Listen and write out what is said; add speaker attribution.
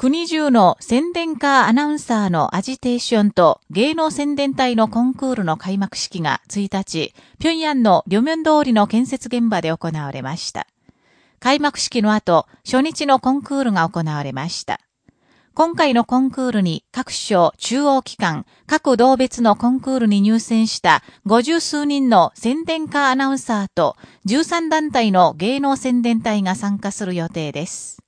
Speaker 1: 国中の宣伝カーアナウンサーのアジテーションと芸能宣伝隊のコンクールの開幕式が1日、平壌の両面通りの建設現場で行われました。開幕式の後、初日のコンクールが行われました。今回のコンクールに各省、中央機関、各同別のコンクールに入選した50数人の宣伝カーアナウンサーと13団体の芸能宣伝隊が参加する予定です。